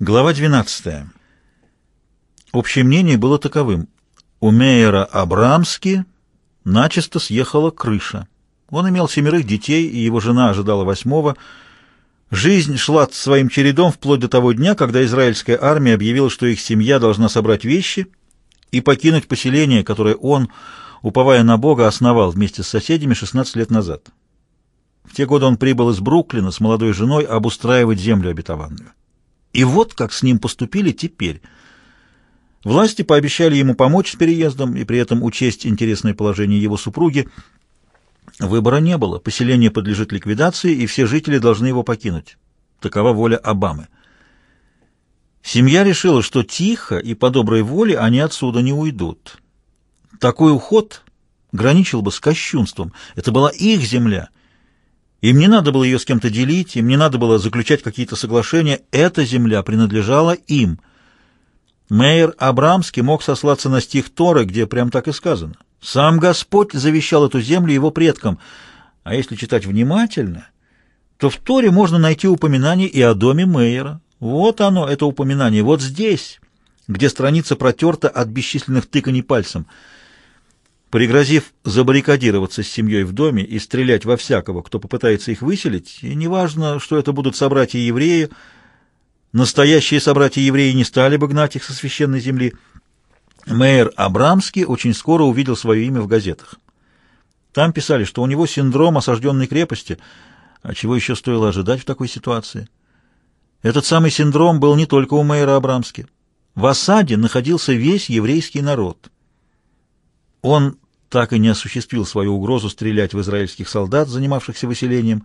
Глава 12. Общее мнение было таковым. У Мейера Абрамски начисто съехала крыша. Он имел семерых детей, и его жена ожидала восьмого. Жизнь шла своим чередом вплоть до того дня, когда израильская армия объявила, что их семья должна собрать вещи и покинуть поселение, которое он, уповая на Бога, основал вместе с соседями 16 лет назад. В те годы он прибыл из Бруклина с молодой женой обустраивать землю обетованную. И вот как с ним поступили теперь. Власти пообещали ему помочь с переездом и при этом учесть интересное положение его супруги. Выбора не было, поселение подлежит ликвидации, и все жители должны его покинуть. Такова воля Обамы. Семья решила, что тихо и по доброй воле они отсюда не уйдут. Такой уход граничил бы с кощунством. Это была их земля. Им не надо было ее с кем-то делить, им не надо было заключать какие-то соглашения. Эта земля принадлежала им. Мейер Абрамский мог сослаться на стих Торы, где прям так и сказано. «Сам Господь завещал эту землю его предкам». А если читать внимательно, то в Торе можно найти упоминание и о доме Мейера. Вот оно, это упоминание, вот здесь, где страница протерта от бесчисленных тыканий пальцем – пригрозив забаррикадироваться с семьей в доме и стрелять во всякого, кто попытается их выселить, и неважно, что это будут собратья евреи, настоящие собратья евреи не стали бы гнать их со священной земли. Мэйр Абрамский очень скоро увидел свое имя в газетах. Там писали, что у него синдром осажденной крепости, а чего еще стоило ожидать в такой ситуации. Этот самый синдром был не только у мэра Абрамски. В осаде находился весь еврейский народ. Он так и не осуществил свою угрозу стрелять в израильских солдат, занимавшихся выселением.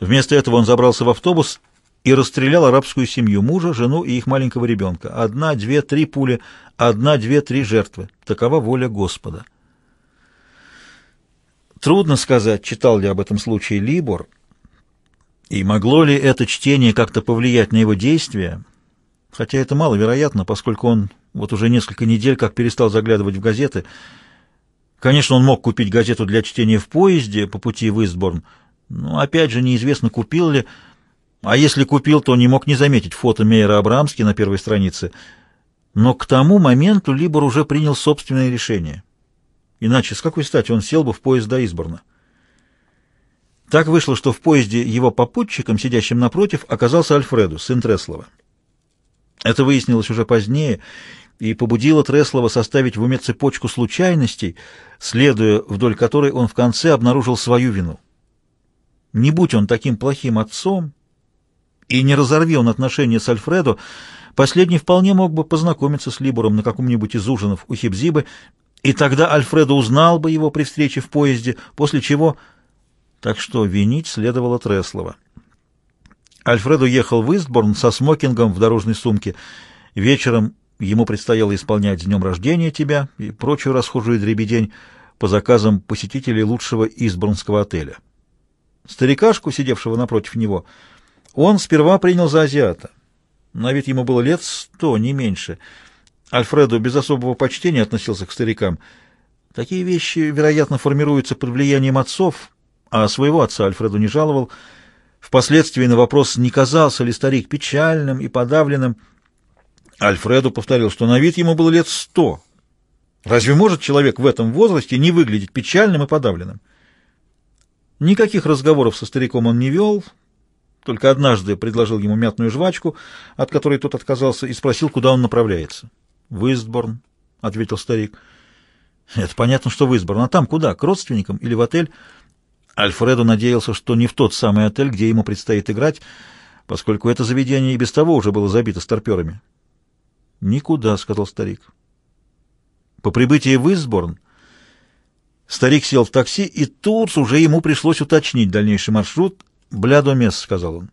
Вместо этого он забрался в автобус и расстрелял арабскую семью мужа, жену и их маленького ребенка. Одна, две, три пули, одна, две, три жертвы. Такова воля Господа. Трудно сказать, читал ли об этом случае Либор, и могло ли это чтение как-то повлиять на его действия, хотя это маловероятно, поскольку он вот уже несколько недель как перестал заглядывать в газеты – Конечно, он мог купить газету для чтения в поезде по пути в Истборн, но опять же неизвестно, купил ли. А если купил, то не мог не заметить фото Мейера Абрамски на первой странице. Но к тому моменту Либор уже принял собственное решение. Иначе с какой стати он сел бы в поезд до Изборна? Так вышло, что в поезде его попутчиком, сидящим напротив, оказался Альфреду, сын Треслова. Это выяснилось уже позднее, и побудило Треслова составить в уме цепочку случайностей, следуя вдоль которой он в конце обнаружил свою вину. Не будь он таким плохим отцом, и не разорви он отношения с Альфредо, последний вполне мог бы познакомиться с Либором на каком-нибудь из ужинов у Хибзибы, и тогда Альфредо узнал бы его при встрече в поезде, после чего... Так что винить следовало Треслова. Альфредо ехал в Истборн со смокингом в дорожной сумке. Вечером Ему предстояло исполнять с днем рождения тебя и прочую расхожую дребедень по заказам посетителей лучшего избранского отеля. Старикашку, сидевшего напротив него, он сперва принял за азиата. На вид ему было лет сто, не меньше. Альфреду без особого почтения относился к старикам. Такие вещи, вероятно, формируются под влиянием отцов, а своего отца Альфреду не жаловал. Впоследствии на вопрос, не казался ли старик печальным и подавленным, Альфреду повторил, что на вид ему было лет сто. Разве может человек в этом возрасте не выглядеть печальным и подавленным? Никаких разговоров со стариком он не вел, только однажды предложил ему мятную жвачку, от которой тот отказался, и спросил, куда он направляется. «В Истборн», — ответил старик. «Это понятно, что в Истборн. А там куда? К родственникам или в отель?» Альфредо надеялся, что не в тот самый отель, где ему предстоит играть, поскольку это заведение и без того уже было забито старперами. «Никуда», — сказал старик. По прибытии в Изборн старик сел в такси, и тут уже ему пришлось уточнить дальнейший маршрут. «Блядо мес», — сказал он.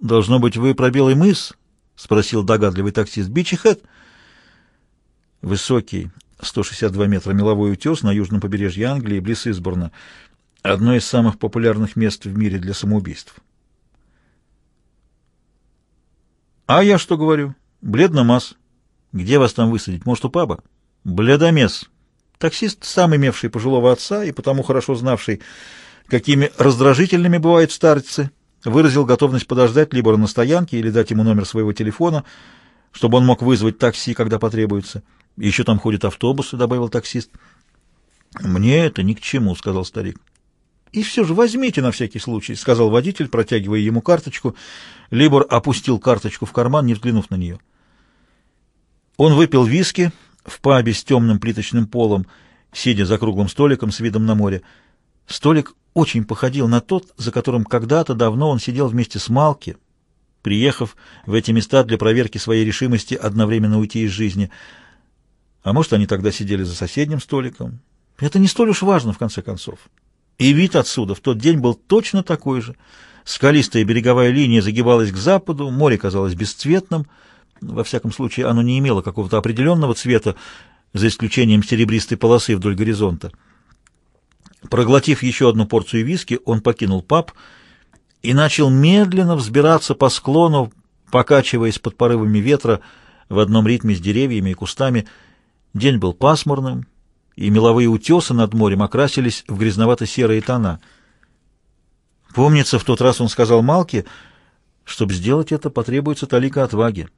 «Должно быть, вы про Белый мыс?» — спросил догадливый таксист Бичихет. Высокий, 162 метра, меловой утес на южном побережье Англии, близ Изборна. Одно из самых популярных мест в мире для самоубийств. «А я что говорю?» Бледномаз. Где вас там высадить? Может, у паба? Бледомес. Таксист, сам имевший пожилого отца и потому хорошо знавший, какими раздражительными бывают старцы, выразил готовность подождать Либора на стоянке или дать ему номер своего телефона, чтобы он мог вызвать такси, когда потребуется. Еще там ходят автобусы, — добавил таксист. — Мне это ни к чему, — сказал старик. — И все же возьмите на всякий случай, — сказал водитель, протягивая ему карточку. Либор опустил карточку в карман, не взглянув на нее. — он выпил виски в пабе с темным плиточным полом, сидя за круглым столиком с видом на море. Столик очень походил на тот, за которым когда-то давно он сидел вместе с Малки, приехав в эти места для проверки своей решимости одновременно уйти из жизни. А может, они тогда сидели за соседним столиком? Это не столь уж важно, в конце концов. И вид отсюда в тот день был точно такой же. Скалистая береговая линия загибалась к западу, море казалось бесцветным — во всяком случае, оно не имело какого-то определенного цвета, за исключением серебристой полосы вдоль горизонта. Проглотив еще одну порцию виски, он покинул паб и начал медленно взбираться по склону, покачиваясь под порывами ветра в одном ритме с деревьями и кустами. День был пасмурным, и меловые утесы над морем окрасились в грязновато-серые тона. Помнится, в тот раз он сказал Малке, чтобы сделать это, потребуется талика отваги.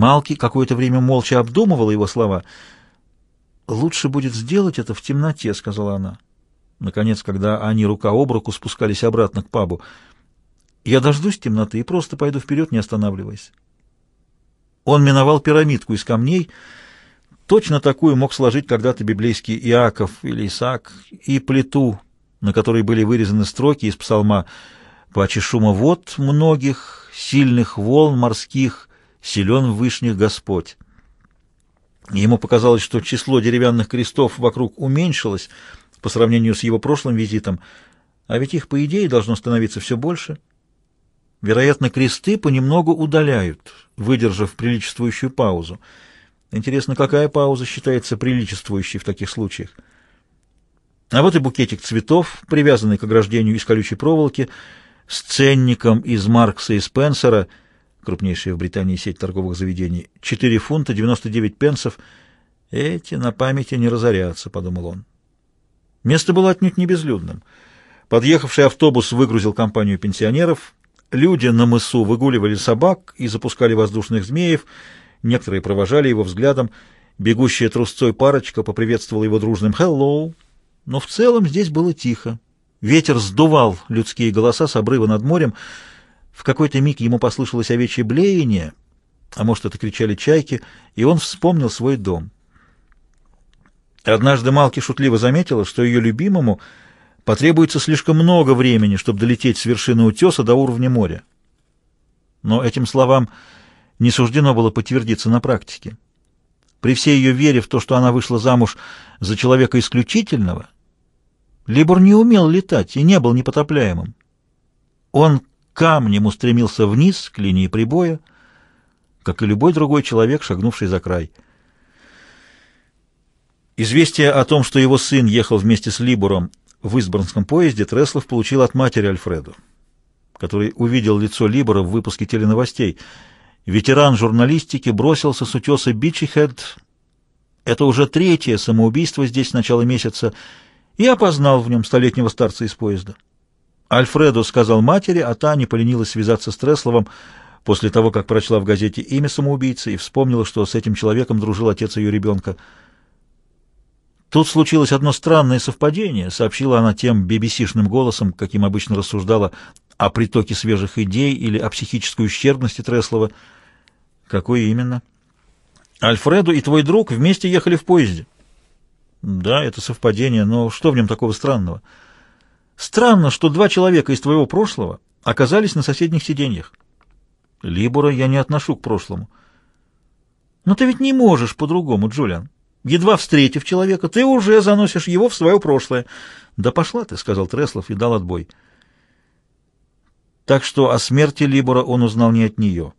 Малки какое-то время молча обдумывала его слова. «Лучше будет сделать это в темноте», — сказала она. Наконец, когда они рука об руку спускались обратно к пабу, «Я дождусь темноты и просто пойду вперед, не останавливаясь». Он миновал пирамидку из камней, точно такую мог сложить когда-то библейский Иаков или Исаак, и плиту, на которой были вырезаны строки из псалма «По чешума вод многих, сильных волн морских, силен в вышних Господь. Ему показалось, что число деревянных крестов вокруг уменьшилось по сравнению с его прошлым визитом, а ведь их, по идее, должно становиться все больше. Вероятно, кресты понемногу удаляют, выдержав приличествующую паузу. Интересно, какая пауза считается приличествующей в таких случаях? А вот и букетик цветов, привязанный к ограждению из колючей проволоки, с ценником из Маркса и Спенсера — крупнейшая в Британии сеть торговых заведений, 4 фунта 99 пенсов. Эти на памяти не разорятся, подумал он. Место было отнюдь не безлюдным. Подъехавший автобус выгрузил компанию пенсионеров. Люди на мысу выгуливали собак и запускали воздушных змеев. Некоторые провожали его взглядом. Бегущая трусцой парочка поприветствовала его дружным «Хеллоу». Но в целом здесь было тихо. Ветер сдувал людские голоса с обрыва над морем, в какой-то миг ему послышалось овечье блеяние, а может, это кричали чайки, и он вспомнил свой дом. Однажды Малки шутливо заметила, что ее любимому потребуется слишком много времени, чтобы долететь с вершины утеса до уровня моря. Но этим словам не суждено было подтвердиться на практике. При всей ее вере в то, что она вышла замуж за человека исключительного, Либор не умел летать и не был непотопляемым. Он камнем устремился вниз к линии прибоя, как и любой другой человек, шагнувший за край. Известие о том, что его сын ехал вместе с Либуром в избранском поезде, Треслов получил от матери Альфреду, который увидел лицо Либора в выпуске теленовостей. Ветеран журналистики бросился с утеса Бичихед. Это уже третье самоубийство здесь с начала месяца, и опознал в нем столетнего старца из поезда. Альфредо сказал матери, а та не поленилась связаться с Тресловым после того, как прочла в газете имя самоубийцы и вспомнила, что с этим человеком дружил отец ее ребенка. «Тут случилось одно странное совпадение», — сообщила она тем бибисишным голосом, каким обычно рассуждала о притоке свежих идей или о психической ущербности Треслова. «Какое именно?» «Альфредо и твой друг вместе ехали в поезде». «Да, это совпадение, но что в нем такого странного?» Странно, что два человека из твоего прошлого оказались на соседних сиденьях. Либора я не отношу к прошлому. Но ты ведь не можешь по-другому, Джулиан. Едва встретив человека, ты уже заносишь его в свое прошлое. Да пошла ты, — сказал Треслов и дал отбой. Так что о смерти Либора он узнал не от нее.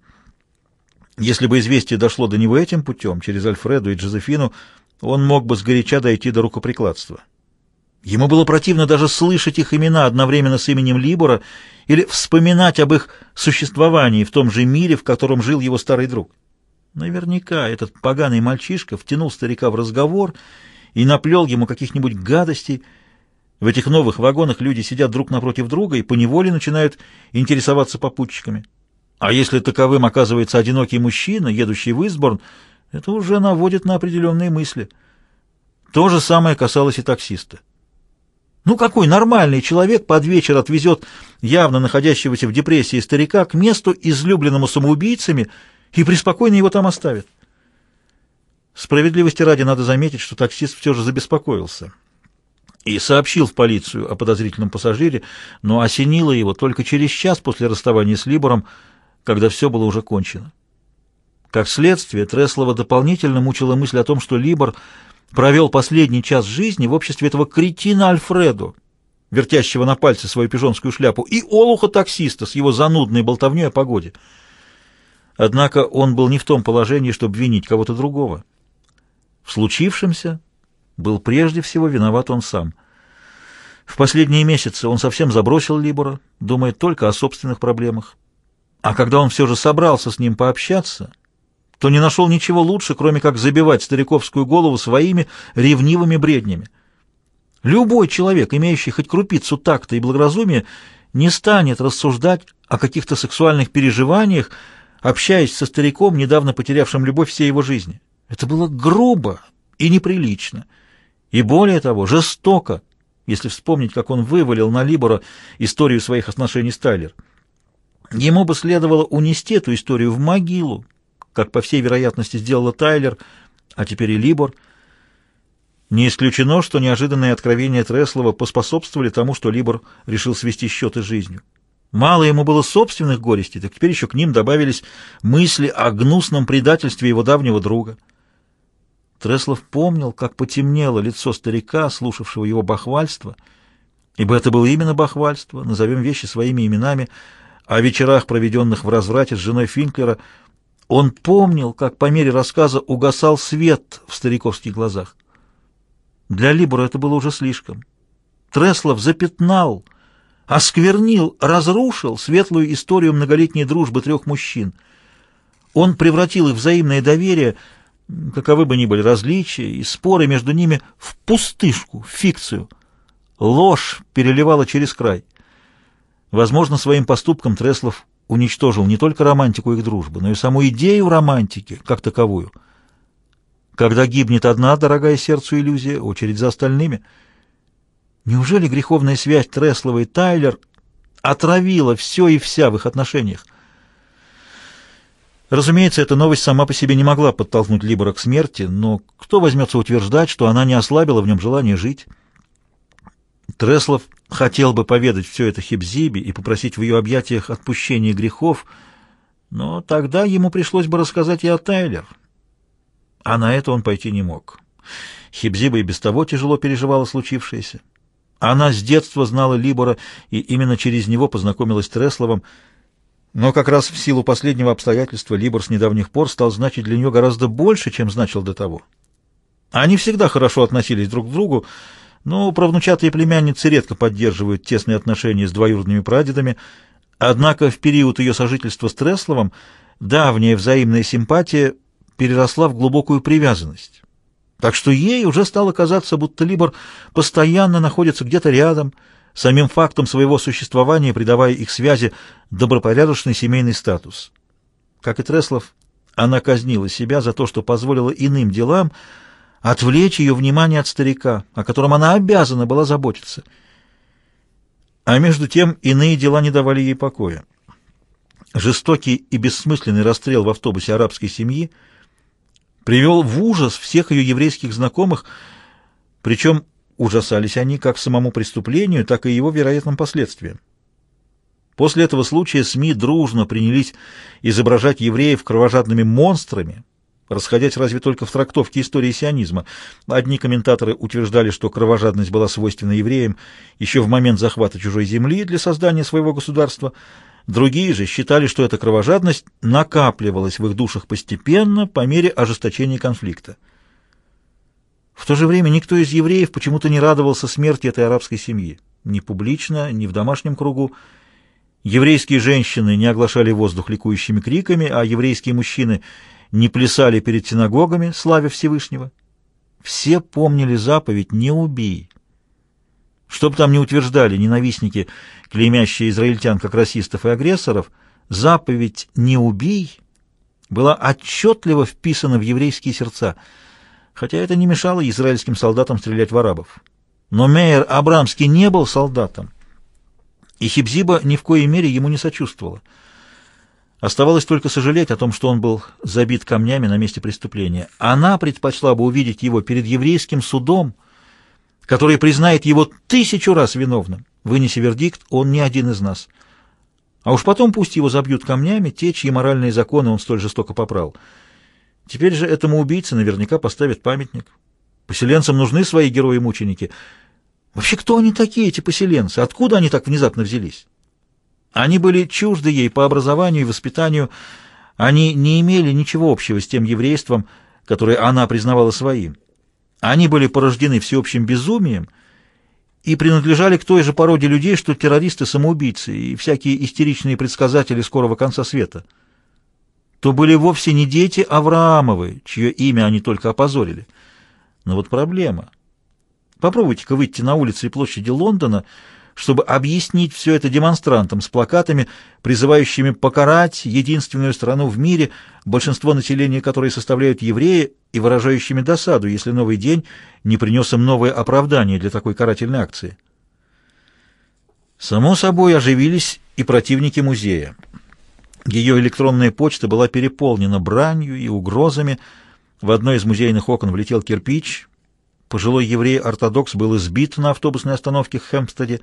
Если бы известие дошло до него этим путем, через Альфреду и Джозефину, он мог бы сгоряча дойти до рукоприкладства. Ему было противно даже слышать их имена одновременно с именем Либора или вспоминать об их существовании в том же мире, в котором жил его старый друг. Наверняка этот поганый мальчишка втянул старика в разговор и наплел ему каких-нибудь гадостей. В этих новых вагонах люди сидят друг напротив друга и поневоле начинают интересоваться попутчиками. А если таковым оказывается одинокий мужчина, едущий в Изборн, это уже наводит на определенные мысли. То же самое касалось и таксиста. Ну какой нормальный человек под вечер отвезет явно находящегося в депрессии старика к месту, излюбленному самоубийцами, и преспокойно его там оставит? Справедливости ради надо заметить, что таксист все же забеспокоился и сообщил в полицию о подозрительном пассажире, но осенило его только через час после расставания с Либором, когда все было уже кончено. Как следствие, Треслова дополнительно мучила мысль о том, что Либор – провел последний час жизни в обществе этого кретина Альфреду, вертящего на пальце свою пижонскую шляпу, и олуха-таксиста с его занудной болтовней о погоде. Однако он был не в том положении, чтобы винить кого-то другого. В случившемся был прежде всего виноват он сам. В последние месяцы он совсем забросил Либора, думая только о собственных проблемах. А когда он все же собрался с ним пообщаться, то не нашел ничего лучше, кроме как забивать стариковскую голову своими ревнивыми бреднями. Любой человек, имеющий хоть крупицу такта и благоразумия, не станет рассуждать о каких-то сексуальных переживаниях, общаясь со стариком, недавно потерявшим любовь всей его жизни. Это было грубо и неприлично, и более того, жестоко, если вспомнить, как он вывалил на Либора историю своих отношений с Тайлер. Ему бы следовало унести эту историю в могилу, как, по всей вероятности, сделала Тайлер, а теперь и Либор. Не исключено, что неожиданные откровения Треслова поспособствовали тому, что Либор решил свести счеты с жизнью. Мало ему было собственных горестей, так теперь еще к ним добавились мысли о гнусном предательстве его давнего друга. Треслов помнил, как потемнело лицо старика, слушавшего его бахвальство, ибо это было именно бахвальство, назовем вещи своими именами, о вечерах, проведенных в разврате с женой Финклера, он помнил, как по мере рассказа угасал свет в стариковских глазах. Для Либора это было уже слишком. Треслов запятнал, осквернил, разрушил светлую историю многолетней дружбы трех мужчин. Он превратил их взаимное доверие, каковы бы ни были различия и споры между ними, в пустышку, в фикцию. Ложь переливала через край. Возможно, своим поступком Треслов уничтожил не только романтику их дружбы, но и саму идею романтики как таковую. Когда гибнет одна дорогая сердцу иллюзия, очередь за остальными. Неужели греховная связь Треслова и Тайлер отравила все и вся в их отношениях? Разумеется, эта новость сама по себе не могла подтолкнуть Либора к смерти, но кто возьмется утверждать, что она не ослабила в нем желание жить? Треслов хотел бы поведать все это Хибзибе и попросить в ее объятиях отпущения грехов, но тогда ему пришлось бы рассказать и о Тайлер. А на это он пойти не мог. Хибзиба и без того тяжело переживала случившееся. Она с детства знала Либора, и именно через него познакомилась с Тресловым, но как раз в силу последнего обстоятельства Либор с недавних пор стал значить для нее гораздо больше, чем значил до того. Они всегда хорошо относились друг к другу, но правнучатые племянницы редко поддерживают тесные отношения с двоюродными прадедами, однако в период ее сожительства с Тресловым давняя взаимная симпатия переросла в глубокую привязанность. Так что ей уже стало казаться, будто Либор постоянно находится где-то рядом, самим фактом своего существования придавая их связи добропорядочный семейный статус. Как и Треслов, она казнила себя за то, что позволила иным делам, отвлечь ее внимание от старика, о котором она обязана была заботиться. А между тем иные дела не давали ей покоя. Жестокий и бессмысленный расстрел в автобусе арабской семьи привел в ужас всех ее еврейских знакомых, причем ужасались они как самому преступлению, так и его вероятным последствиям. После этого случая СМИ дружно принялись изображать евреев кровожадными монстрами, расходясь разве только в трактовке истории сионизма. Одни комментаторы утверждали, что кровожадность была свойственна евреям еще в момент захвата чужой земли для создания своего государства, другие же считали, что эта кровожадность накапливалась в их душах постепенно по мере ожесточения конфликта. В то же время никто из евреев почему-то не радовался смерти этой арабской семьи, ни публично, ни в домашнем кругу, Еврейские женщины не оглашали воздух ликующими криками, а еврейские мужчины не плясали перед синагогами, славя Всевышнего. Все помнили заповедь «Не убий». Что бы там ни утверждали ненавистники, клеймящие израильтян как расистов и агрессоров, заповедь «Не убий» была отчетливо вписана в еврейские сердца, хотя это не мешало израильским солдатам стрелять в арабов. Но Мейер Абрамский не был солдатом, и Хибзиба ни в коей мере ему не сочувствовала. Оставалось только сожалеть о том, что он был забит камнями на месте преступления. Она предпочла бы увидеть его перед еврейским судом, который признает его тысячу раз виновным. Вынеси вердикт, он не один из нас. А уж потом пусть его забьют камнями, те, чьи моральные законы он столь жестоко попрал. Теперь же этому убийце наверняка поставят памятник. Поселенцам нужны свои герои-мученики. Вообще, кто они такие, эти поселенцы? Откуда они так внезапно взялись? Они были чужды ей по образованию и воспитанию, они не имели ничего общего с тем еврейством, которое она признавала своим. Они были порождены всеобщим безумием и принадлежали к той же породе людей, что террористы-самоубийцы и всякие истеричные предсказатели скорого конца света. То были вовсе не дети Авраамовы, чье имя они только опозорили. Но вот проблема. Попробуйте-ка выйти на улицы и площади Лондона — чтобы объяснить все это демонстрантам с плакатами, призывающими покарать единственную страну в мире, большинство населения которой составляют евреи, и выражающими досаду, если новый день не принес им новое оправдание для такой карательной акции. Само собой оживились и противники музея. Ее электронная почта была переполнена бранью и угрозами. В одно из музейных окон влетел кирпич, Пожилой еврей-ортодокс был избит на автобусной остановке в Хэмпстеде.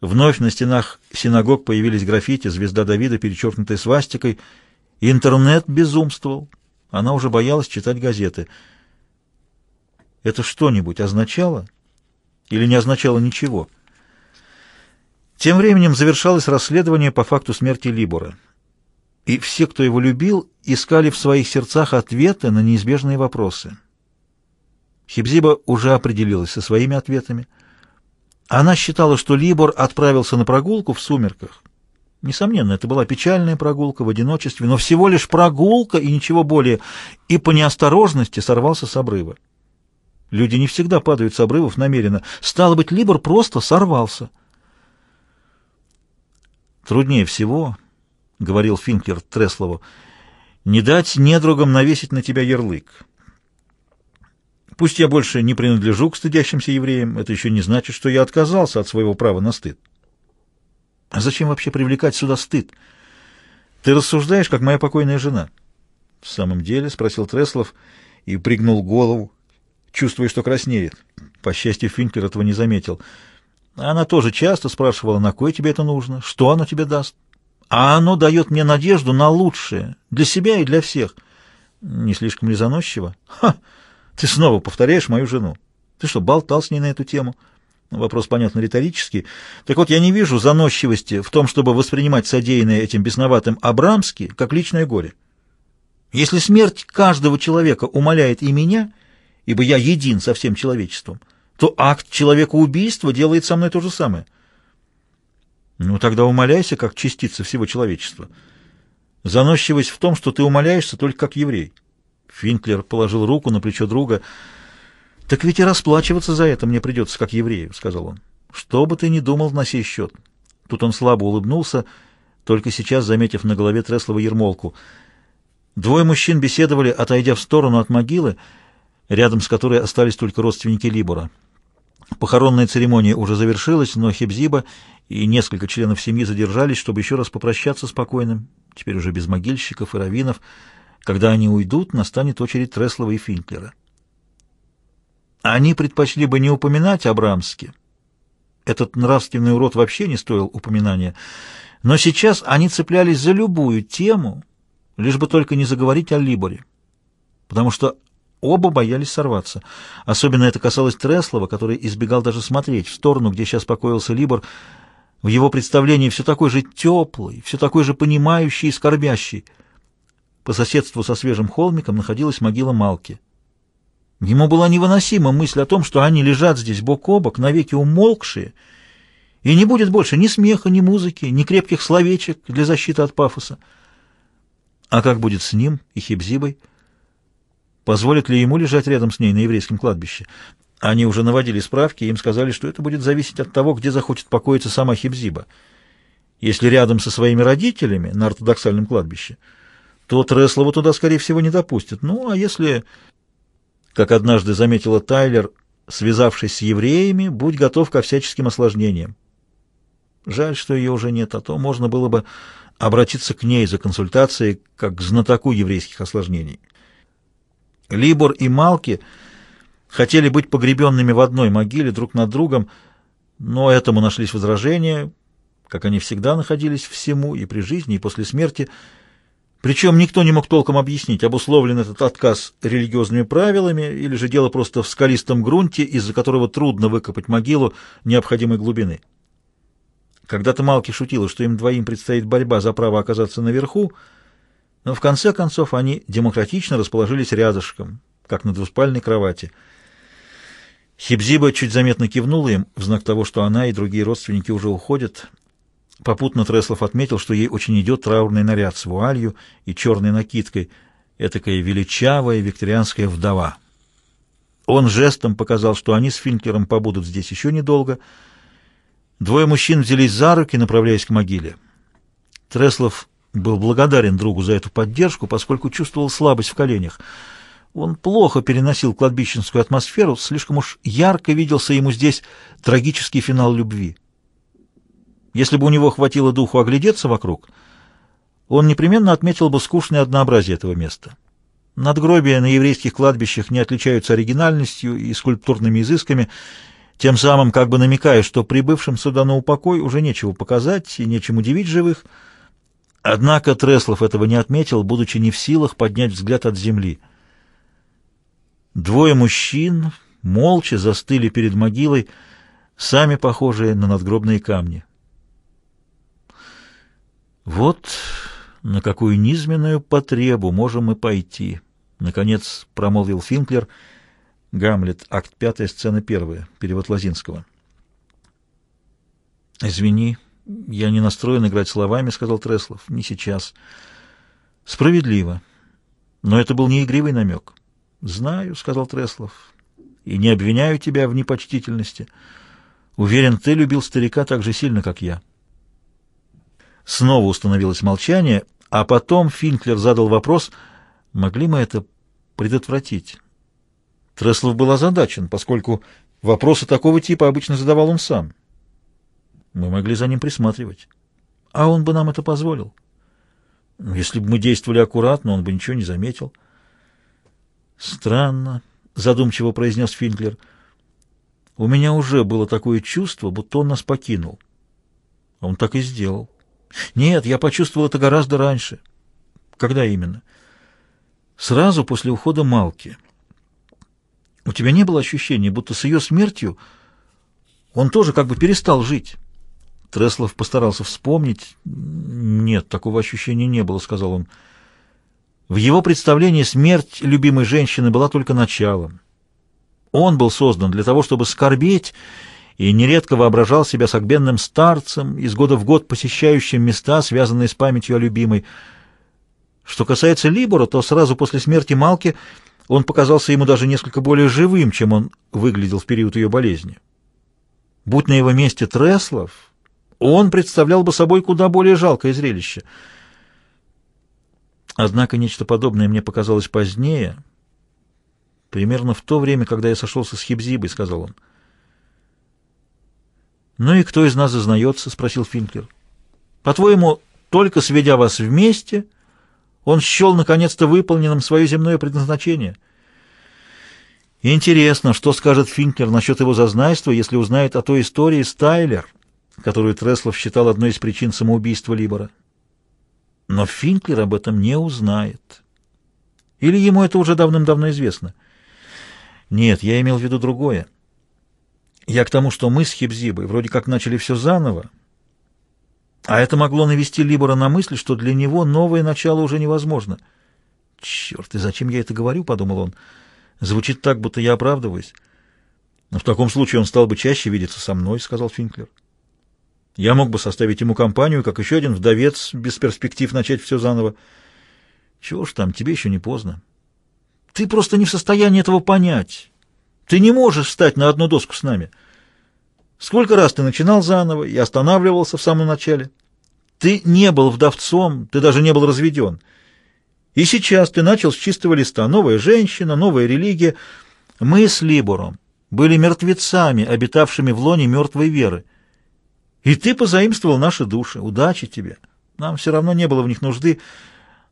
Вновь на стенах синагог появились граффити, звезда Давида, перечеркнутая свастикой. Интернет безумствовал. Она уже боялась читать газеты. Это что-нибудь означало или не означало ничего? Тем временем завершалось расследование по факту смерти Либора. И все, кто его любил, искали в своих сердцах ответы на неизбежные вопросы. Хибзиба уже определилась со своими ответами. Она считала, что Либор отправился на прогулку в сумерках. Несомненно, это была печальная прогулка в одиночестве, но всего лишь прогулка и ничего более, и по неосторожности сорвался с обрыва. Люди не всегда падают с обрывов намеренно. Стало быть, Либор просто сорвался. «Труднее всего», — говорил Финклер Треслову, — «не дать недругам навесить на тебя ярлык». Пусть я больше не принадлежу к стыдящимся евреям, это еще не значит, что я отказался от своего права на стыд. А зачем вообще привлекать сюда стыд? Ты рассуждаешь, как моя покойная жена. В самом деле, — спросил Треслов и пригнул голову, чувствуя, что краснеет. По счастью, Финклер этого не заметил. Она тоже часто спрашивала, на кое тебе это нужно, что оно тебе даст. А оно дает мне надежду на лучшее, для себя и для всех. Не слишком ли заносчиво? Ха! Ты снова повторяешь мою жену. Ты что, болтал с ней на эту тему? Ну, вопрос, понятно, риторический. Так вот, я не вижу заносчивости в том, чтобы воспринимать содеянное этим бесноватым Абрамски как личное горе. Если смерть каждого человека умоляет и меня, ибо я един со всем человечеством, то акт человекоубийства делает со мной то же самое. Ну, тогда умоляйся, как частица всего человечества. Заносчивость в том, что ты умоляешься только как еврей. Финклер положил руку на плечо друга. «Так ведь и расплачиваться за это мне придется, как еврею», — сказал он. «Что бы ты ни думал на сей счет». Тут он слабо улыбнулся, только сейчас заметив на голове Треслова ермолку. Двое мужчин беседовали, отойдя в сторону от могилы, рядом с которой остались только родственники Либора. Похоронная церемония уже завершилась, но Хебзиба и несколько членов семьи задержались, чтобы еще раз попрощаться спокойным, теперь уже без могильщиков и раввинов, когда они уйдут, настанет очередь Треслова и Финклера. Они предпочли бы не упоминать о Брамске. Этот нравственный урод вообще не стоил упоминания. Но сейчас они цеплялись за любую тему, лишь бы только не заговорить о Либоре. Потому что оба боялись сорваться. Особенно это касалось Треслова, который избегал даже смотреть в сторону, где сейчас покоился Либор, в его представлении все такой же теплый, все такой же понимающий и скорбящий — по соседству со свежим холмиком находилась могила Малки. Ему была невыносима мысль о том, что они лежат здесь бок о бок, навеки умолкшие, и не будет больше ни смеха, ни музыки, ни крепких словечек для защиты от пафоса. А как будет с ним и Хибзибой? Позволят ли ему лежать рядом с ней на еврейском кладбище? Они уже наводили справки, и им сказали, что это будет зависеть от того, где захочет покоиться сама Хибзиба. Если рядом со своими родителями на ортодоксальном кладбище – то Треслова туда, скорее всего, не допустят. Ну, а если, как однажды заметила Тайлер, связавшись с евреями, будь готов ко всяческим осложнениям. Жаль, что ее уже нет, а то можно было бы обратиться к ней за консультацией как к знатоку еврейских осложнений. Либор и Малки хотели быть погребенными в одной могиле друг над другом, но этому нашлись возражения, как они всегда находились всему и при жизни, и после смерти – причем никто не мог толком объяснить, обусловлен этот отказ религиозными правилами или же дело просто в скалистом грунте, из-за которого трудно выкопать могилу необходимой глубины. Когда-то Малки шутила, что им двоим предстоит борьба за право оказаться наверху, но в конце концов они демократично расположились рядышком, как на двуспальной кровати. Хибзиба чуть заметно кивнула им в знак того, что она и другие родственники уже уходят — Попутно Треслов отметил, что ей очень идет траурный наряд с вуалью и черной накидкой, этакая величавая викторианская вдова. Он жестом показал, что они с Финклером побудут здесь еще недолго. Двое мужчин взялись за руки, направляясь к могиле. Треслов был благодарен другу за эту поддержку, поскольку чувствовал слабость в коленях. Он плохо переносил кладбищенскую атмосферу, слишком уж ярко виделся ему здесь трагический финал любви. Если бы у него хватило духу оглядеться вокруг, он непременно отметил бы скучное однообразие этого места. Надгробия на еврейских кладбищах не отличаются оригинальностью и скульптурными изысками, тем самым как бы намекая, что прибывшим сюда на упокой уже нечего показать и нечем удивить живых. Однако Треслов этого не отметил, будучи не в силах поднять взгляд от земли. Двое мужчин молча застыли перед могилой, сами похожие на надгробные камни. Вот на какую низменную потребу можем мы пойти, наконец промолвил Финклер. Гамлет, акт 5, сцена 1, перевод Лазинского. Извини, я не настроен играть словами, сказал Треслов. Не сейчас. Справедливо. Но это был не игривый намек. Знаю, сказал Треслов. И не обвиняю тебя в непочтительности. Уверен, ты любил старика так же сильно, как я. Снова установилось молчание, а потом Финклер задал вопрос, могли мы это предотвратить. Треслов был озадачен, поскольку вопросы такого типа обычно задавал он сам. Мы могли за ним присматривать. А он бы нам это позволил. Если бы мы действовали аккуратно, он бы ничего не заметил. «Странно», — задумчиво произнес Финклер. «У меня уже было такое чувство, будто он нас покинул». Он так и сделал. Нет, я почувствовал это гораздо раньше. Когда именно? Сразу после ухода Малки. У тебя не было ощущения, будто с ее смертью он тоже как бы перестал жить? Треслов постарался вспомнить. Нет, такого ощущения не было, сказал он. В его представлении смерть любимой женщины была только началом. Он был создан для того, чтобы скорбеть и нередко воображал себя согбенным старцем, из года в год посещающим места, связанные с памятью о любимой. Что касается Либора, то сразу после смерти Малки он показался ему даже несколько более живым, чем он выглядел в период ее болезни. Будь на его месте Треслов, он представлял бы собой куда более жалкое зрелище. Однако нечто подобное мне показалось позднее, примерно в то время, когда я сошелся с Хибзибой, — сказал он. — «Ну и кто из нас зазнается?» — спросил Финклер. «По-твоему, только сведя вас вместе, он счел наконец-то выполненным свое земное предназначение?» «Интересно, что скажет Финклер насчет его зазнайства, если узнает о той истории Стайлер, которую Треслов считал одной из причин самоубийства Либора?» «Но Финклер об этом не узнает. Или ему это уже давным-давно известно?» «Нет, я имел в виду другое. Я к тому, что мы с Хибзибой вроде как начали все заново, а это могло навести Либора на мысль, что для него новое начало уже невозможно. «Черт, и зачем я это говорю?» — подумал он. «Звучит так, будто я оправдываюсь». «Но в таком случае он стал бы чаще видеться со мной», — сказал Финклер. «Я мог бы составить ему компанию, как еще один вдовец, без перспектив начать все заново. Чего ж там, тебе еще не поздно. Ты просто не в состоянии этого понять». Ты не можешь встать на одну доску с нами. Сколько раз ты начинал заново и останавливался в самом начале? Ты не был вдовцом, ты даже не был разведен. И сейчас ты начал с чистого листа. Новая женщина, новая религия. Мы с Либором были мертвецами, обитавшими в лоне мертвой веры. И ты позаимствовал наши души. Удачи тебе. Нам все равно не было в них нужды.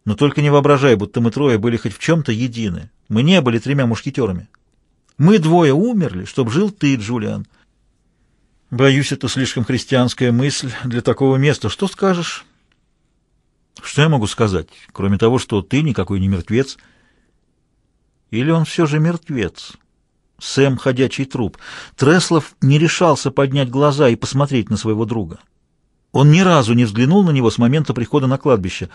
Но только не воображай, будто мы трое были хоть в чем-то едины. Мы не были тремя мушкетерами. Мы двое умерли, чтоб жил ты, Джулиан. Боюсь, это слишком христианская мысль для такого места. Что скажешь? Что я могу сказать, кроме того, что ты никакой не мертвец? Или он все же мертвец? Сэм — ходячий труп. Треслов не решался поднять глаза и посмотреть на своего друга. Он ни разу не взглянул на него с момента прихода на кладбище.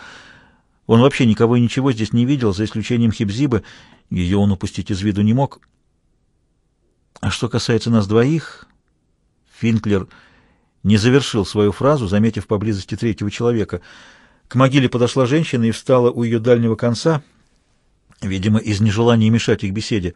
Он вообще никого и ничего здесь не видел, за исключением Хибзибы. Ее он упустить из виду не мог. А что касается нас двоих, Финклер не завершил свою фразу, заметив поблизости третьего человека. К могиле подошла женщина и встала у ее дальнего конца, видимо, из нежелания мешать их беседе.